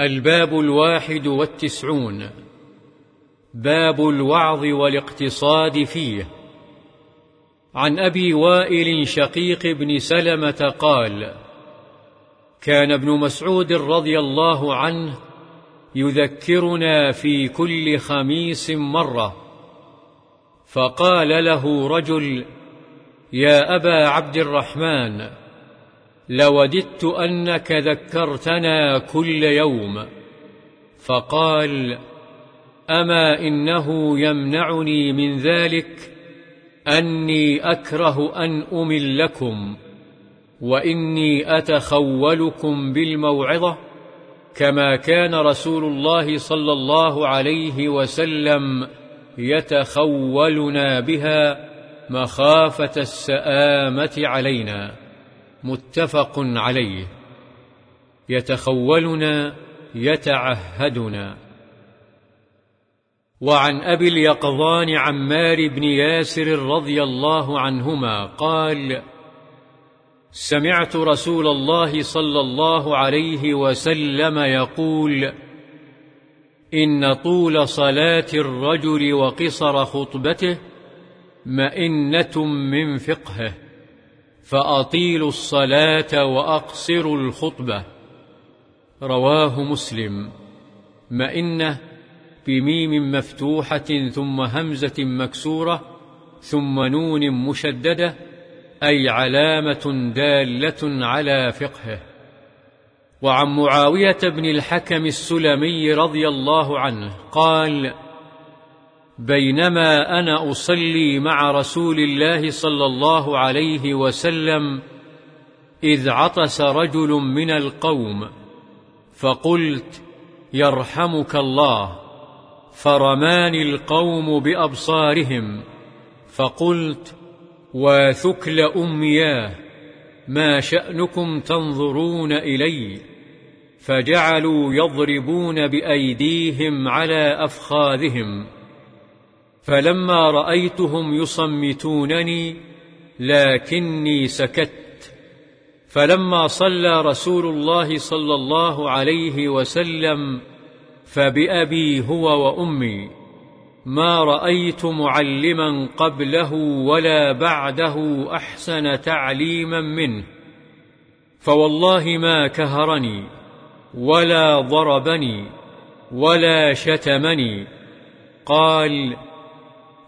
الباب الواحد والتسعون. باب الوعظ والاقتصاد فيه. عن أبي وائل شقيق بن سلمة قال كان ابن مسعود رضي الله عنه يذكرنا في كل خميس مرة. فقال له رجل يا أبا عبد الرحمن لوددت أنك ذكرتنا كل يوم. فقال أما إنه يمنعني من ذلك أني أكره أن أملكم وإني أتخولكم بالموعظة كما كان رسول الله صلى الله عليه وسلم يتخولنا بها مخافة السآمة علينا. متفق عليه. يتخولنا يتعهدنا. وعن أبي اليقظان عمار بن ياسر رضي الله عنهما قال سمعت رسول الله صلى الله عليه وسلم يقول إن طول صلاة الرجل وقصر خطبته مئنة من فقهه. فأطيلوا الصلاة وأقصروا الخطبة. رواه مسلم. مئنة بميم مفتوحة ثم همزة مكسورة ثم نون مشددة أي علامة دالة على فقهه. وعن معاوية بن الحكم السلمي رضي الله عنه قال بينما أنا أصلي مع رسول الله صلى الله عليه وسلم إذ عطس رجل من القوم فقلت يرحمك الله. فرماني القوم بأبصارهم فقلت وثكل أمياه ما شأنكم تنظرون إلي. فجعلوا يضربون بأيديهم على أفخاذهم. فلما رأيتهم يصمتونني لكني سكت. فلما صلى رسول الله صلى الله عليه وسلم فبأبي هو وأمي ما رأيت معلما قبله ولا بعده أحسن تعليما منه. فوالله ما كهرني ولا ضربني ولا شتمني. قال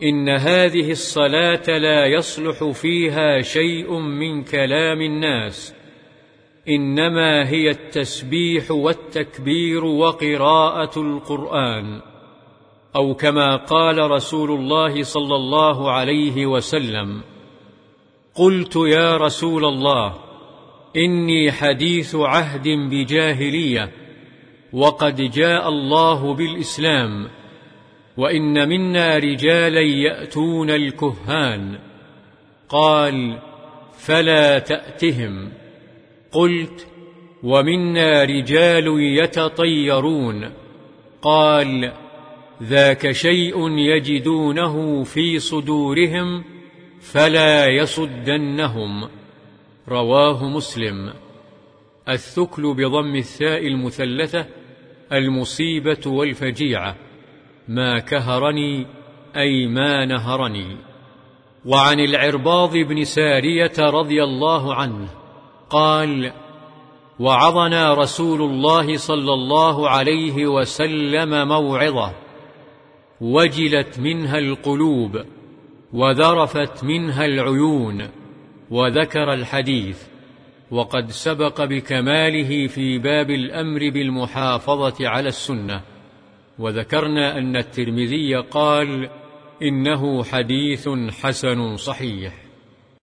إن هذه الصلاة لا يصلح فيها شيء من كلام الناس إنما هي التسبيح والتكبير وقراءة القرآن أو كما قال رسول الله صلى الله عليه وسلم قلت يا رسول الله إني حديث عهد بجاهلية وقد جاء الله بالإسلام وإن منا رجالا يأتون الكهان. قال فلا تأتهم. قلت ومنا رجال يتطيرون. قال ذاك شيء يجدونه في صدورهم فلا يصدنهم. رواه مسلم. الثكل بضم الثاء المثلثة المصيبة والفجيعة. ما كهرني أي ما نهرني. وعن العرباض بن سارية رضي الله عنه قال وعظنا رسول الله صلى الله عليه وسلم موعظة وجلت منها القلوب وذرفت منها العيون وذكر الحديث. وقد سبق بكماله في باب الأمر بالمحافظة على السنة. وذكرنا أن الترمذي قال إنه حديث حسن صحيح.